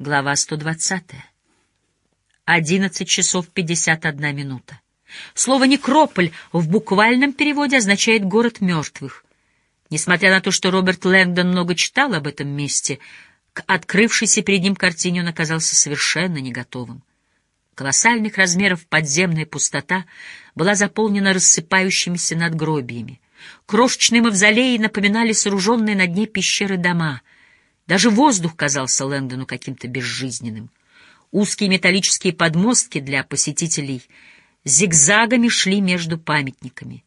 Глава 120. 11 часов 51 минута. Слово «некрополь» в буквальном переводе означает «город мертвых». Несмотря на то, что Роберт Лэнгдон много читал об этом месте, к открывшейся перед ним картине он оказался совершенно не готовым. Колоссальных размеров подземная пустота была заполнена рассыпающимися надгробиями. Крошечные мавзолеи напоминали сооруженные на дне пещеры дома. Даже воздух казался Лэндону каким-то безжизненным. Узкие металлические подмостки для посетителей зигзагами шли между памятниками.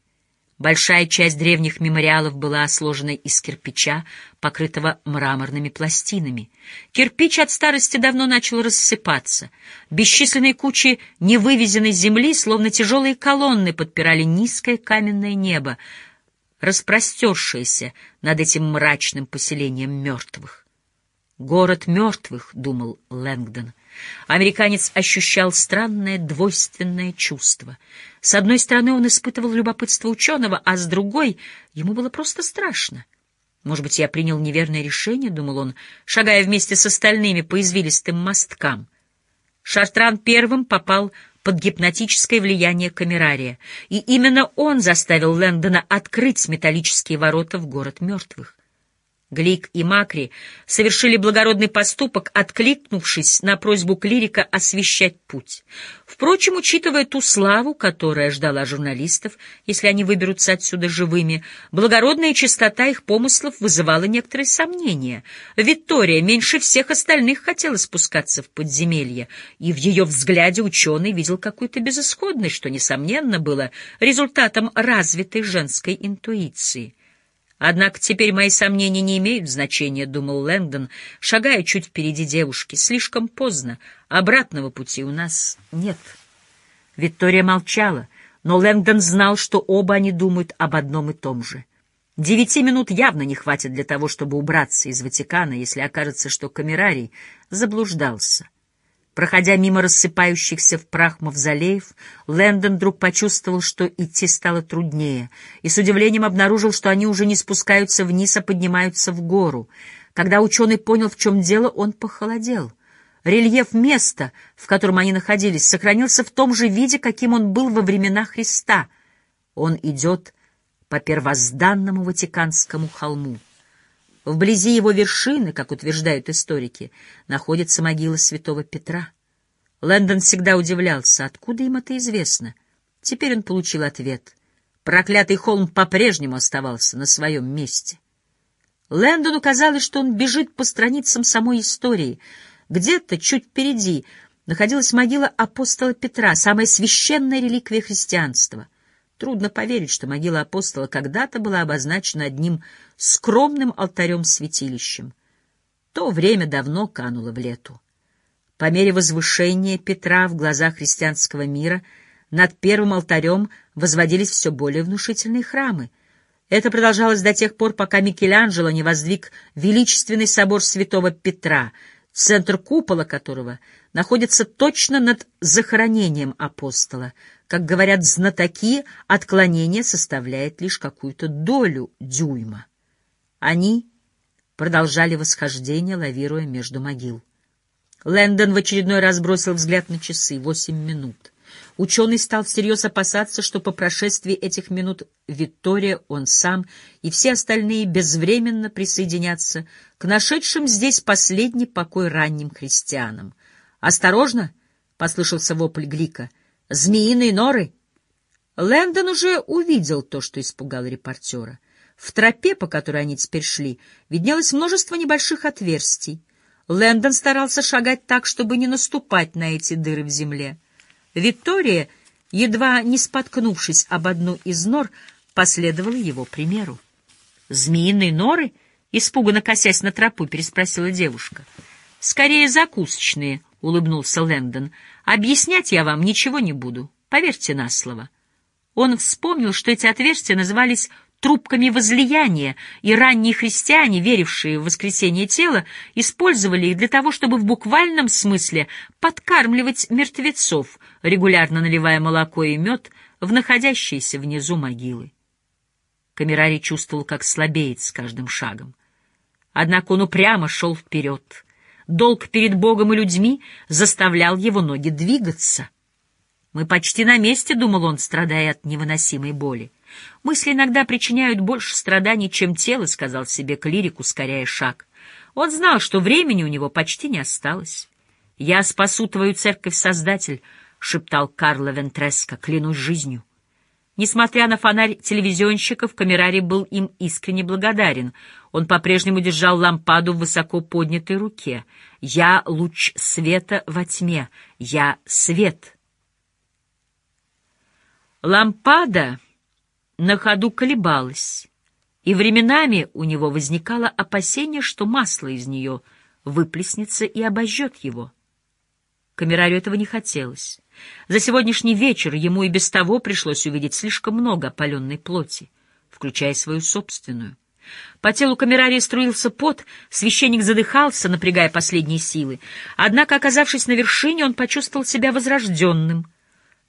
Большая часть древних мемориалов была сложена из кирпича, покрытого мраморными пластинами. Кирпич от старости давно начал рассыпаться. Бесчисленные кучи невывезенной земли, словно тяжелые колонны, подпирали низкое каменное небо, распростершееся над этим мрачным поселением мертвых. «Город мертвых», — думал Лэнгдон, — Американец ощущал странное двойственное чувство. С одной стороны, он испытывал любопытство ученого, а с другой ему было просто страшно. «Может быть, я принял неверное решение», — думал он, шагая вместе с остальными по извилистым мосткам. Шартран первым попал под гипнотическое влияние камерария, и именно он заставил Лэндона открыть металлические ворота в город мертвых. Глик и Макри совершили благородный поступок, откликнувшись на просьбу клирика освещать путь. Впрочем, учитывая ту славу, которая ждала журналистов, если они выберутся отсюда живыми, благородная чистота их помыслов вызывала некоторые сомнения. Виктория меньше всех остальных хотела спускаться в подземелье, и в ее взгляде ученый видел какую-то безысходность, что, несомненно, было результатом развитой женской интуиции. Однако теперь мои сомнения не имеют значения, — думал Лэндон, шагая чуть впереди девушки. Слишком поздно. Обратного пути у нас нет. Виктория молчала, но Лэндон знал, что оба они думают об одном и том же. Девяти минут явно не хватит для того, чтобы убраться из Ватикана, если окажется, что камерарий заблуждался. Проходя мимо рассыпающихся в прах мавзолеев, Лэндон вдруг почувствовал, что идти стало труднее, и с удивлением обнаружил, что они уже не спускаются вниз, а поднимаются в гору. Когда ученый понял, в чем дело, он похолодел. Рельеф места, в котором они находились, сохранился в том же виде, каким он был во времена Христа. Он идет по первозданному Ватиканскому холму. Вблизи его вершины, как утверждают историки, находится могила святого Петра. Лэндон всегда удивлялся, откуда им это известно. Теперь он получил ответ. Проклятый холм по-прежнему оставался на своем месте. Лэндону казалось, что он бежит по страницам самой истории. Где-то чуть впереди находилась могила апостола Петра, самая священная реликвия христианства. Трудно поверить, что могила апостола когда-то была обозначена одним скромным алтарем-святилищем. То время давно кануло в лету. По мере возвышения Петра в глазах христианского мира над первым алтарем возводились все более внушительные храмы. Это продолжалось до тех пор, пока Микеланджело не воздвиг величественный собор святого Петра, центр купола которого находится точно над захоронением апостола — как говорят знатоки, отклонение составляет лишь какую-то долю дюйма. Они продолжали восхождение, лавируя между могил. Лэндон в очередной раз бросил взгляд на часы. Восемь минут. Ученый стал всерьез опасаться, что по прошествии этих минут Виктория, он сам и все остальные безвременно присоединятся к нашедшим здесь последний покой ранним христианам. «Осторожно!» — послышался вопль Глика — Змеиные норы. Лэндон уже увидел то, что испугало репортера. В тропе, по которой они теперь шли, виднелось множество небольших отверстий. Лэндон старался шагать так, чтобы не наступать на эти дыры в земле. Виктория, едва не споткнувшись об одну из нор, последовала его примеру. «Змеиные норы?» — испуганно косясь на тропу, переспросила девушка. «Скорее закусочные», — улыбнулся Лэндон. Объяснять я вам ничего не буду, поверьте на слово. Он вспомнил, что эти отверстия назывались трубками возлияния, и ранние христиане, верившие в воскресение тела, использовали их для того, чтобы в буквальном смысле подкармливать мертвецов, регулярно наливая молоко и мед в находящиеся внизу могилы. Камерарий чувствовал, как слабеет с каждым шагом. Однако он упрямо шел вперед — долг перед Богом и людьми заставлял его ноги двигаться. «Мы почти на месте», — думал он, страдая от невыносимой боли. «Мысли иногда причиняют больше страданий, чем тело», — сказал себе клирик, ускоряя шаг. Он знал, что времени у него почти не осталось. «Я спасу твою церковь, Создатель», — шептал Карло Вентреско, — «клянусь жизнью». Несмотря на фонарь телевизионщиков, Камерари был им искренне благодарен. Он по-прежнему держал лампаду в высоко поднятой руке. «Я — луч света во тьме. Я — свет». Лампада на ходу колебалась, и временами у него возникало опасение, что масло из нее выплеснется и обожжет его. Камерарию этого не хотелось. За сегодняшний вечер ему и без того пришлось увидеть слишком много опаленной плоти, включая свою собственную. По телу камерарии струился пот, священник задыхался, напрягая последние силы. Однако, оказавшись на вершине, он почувствовал себя возрожденным.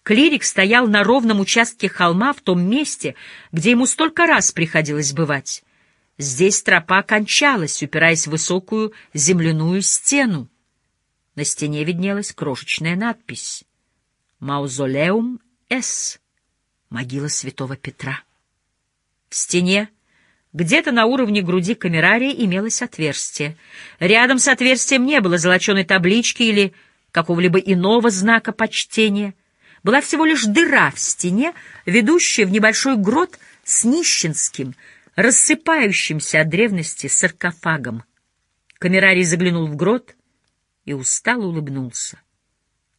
Клирик стоял на ровном участке холма в том месте, где ему столько раз приходилось бывать. Здесь тропа кончалась, упираясь в высокую земляную стену. На стене виднелась крошечная надпись «Маузолеум С. Могила святого Петра». В стене, где-то на уровне груди камерария, имелось отверстие. Рядом с отверстием не было золоченой таблички или какого-либо иного знака почтения. Была всего лишь дыра в стене, ведущая в небольшой грот с нищенским, рассыпающимся от древности саркофагом. Камерарий заглянул в грот — и устало улыбнулся.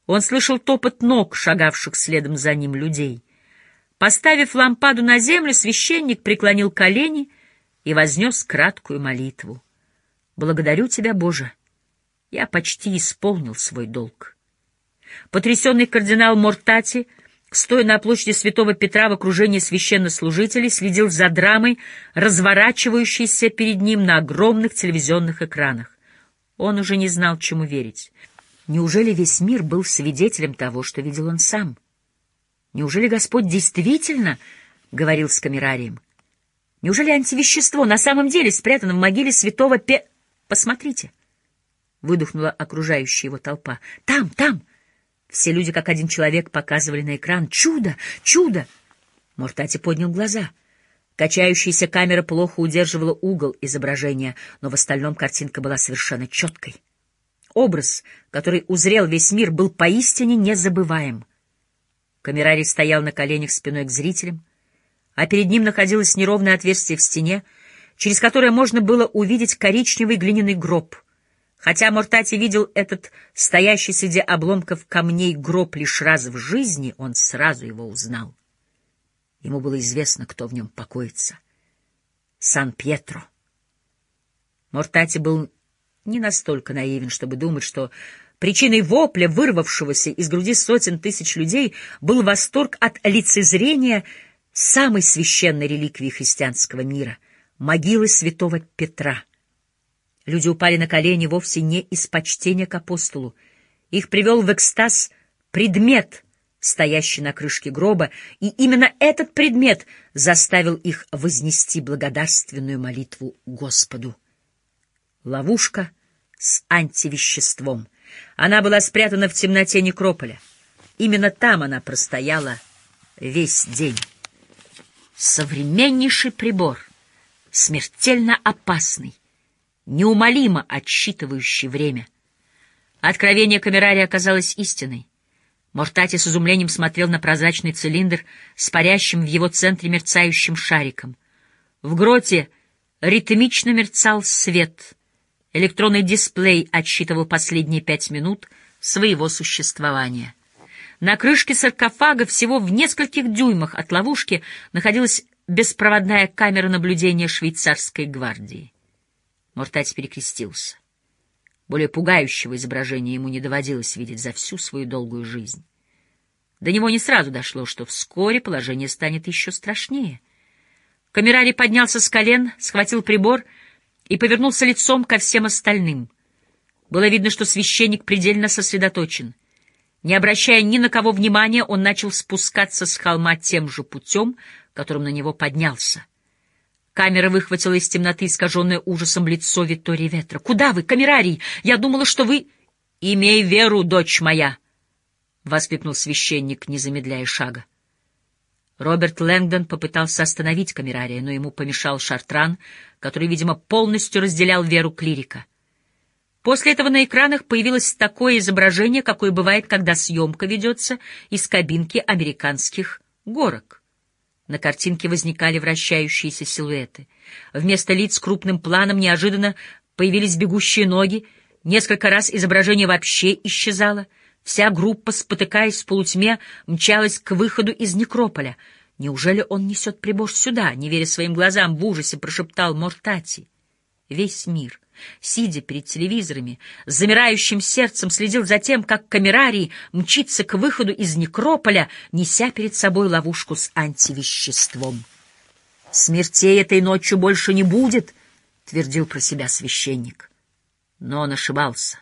Он слышал топот ног, шагавших следом за ним людей. Поставив лампаду на землю, священник преклонил колени и вознес краткую молитву. «Благодарю тебя, Боже! Я почти исполнил свой долг». Потрясенный кардинал Мортати, стоя на площади Святого Петра в окружении священнослужителей, следил за драмой, разворачивающейся перед ним на огромных телевизионных экранах. Он уже не знал, чему верить. Неужели весь мир был свидетелем того, что видел он сам? Неужели Господь действительно говорил с камерарием? Неужели антивещество на самом деле спрятано в могиле святого Пе... Посмотрите! Выдохнула окружающая его толпа. Там, там! Все люди, как один человек, показывали на экран. Чудо! Чудо! Мортати поднял глаза — Качающаяся камера плохо удерживала угол изображения, но в остальном картинка была совершенно четкой. Образ, который узрел весь мир, был поистине незабываем. Камерарий стоял на коленях спиной к зрителям, а перед ним находилось неровное отверстие в стене, через которое можно было увидеть коричневый глиняный гроб. Хотя Мортати видел этот стоящий среди обломков камней гроб лишь раз в жизни, он сразу его узнал. Ему было известно, кто в нем покоится. Сан-Пьетро. Мортати был не настолько наивен, чтобы думать, что причиной вопля, вырвавшегося из груди сотен тысяч людей, был восторг от лицезрения самой священной реликвии христианского мира — могилы святого Петра. Люди упали на колени вовсе не из почтения к апостолу. Их привел в экстаз предмет — стоящий на крышке гроба, и именно этот предмет заставил их вознести благодарственную молитву Господу. Ловушка с антивеществом. Она была спрятана в темноте некрополя. Именно там она простояла весь день. Современнейший прибор, смертельно опасный, неумолимо отсчитывающий время. Откровение камерария оказалось истиной. Мортати с изумлением смотрел на прозрачный цилиндр с парящим в его центре мерцающим шариком. В гроте ритмично мерцал свет. Электронный дисплей отсчитывал последние пять минут своего существования. На крышке саркофага всего в нескольких дюймах от ловушки находилась беспроводная камера наблюдения швейцарской гвардии. Мортати перекрестился. Более пугающего изображения ему не доводилось видеть за всю свою долгую жизнь. До него не сразу дошло, что вскоре положение станет еще страшнее. Камерарий поднялся с колен, схватил прибор и повернулся лицом ко всем остальным. Было видно, что священник предельно сосредоточен. Не обращая ни на кого внимания, он начал спускаться с холма тем же путем, которым на него поднялся. Камера выхватила из темноты искаженное ужасом лицо Виктории Ветра. «Куда вы, камерарий? Я думала, что вы...» «Имей веру, дочь моя!» — воскликнул священник, не замедляя шага. Роберт Лэнгдон попытался остановить камерария, но ему помешал Шартран, который, видимо, полностью разделял веру клирика. После этого на экранах появилось такое изображение, какое бывает, когда съемка ведется из кабинки американских горок. На картинке возникали вращающиеся силуэты. Вместо лиц крупным планом неожиданно появились бегущие ноги, несколько раз изображение вообще исчезало, вся группа, спотыкаясь в полутьме, мчалась к выходу из некрополя. «Неужели он несет прибор сюда?» — не веря своим глазам, в ужасе прошептал Мортати. Весь мир сидя перед телевизорами, с замирающим сердцем следил за тем, как камерарий мчится к выходу из некрополя, неся перед собой ловушку с антивеществом. «Смертей этой ночью больше не будет», — твердил про себя священник. Но он ошибался.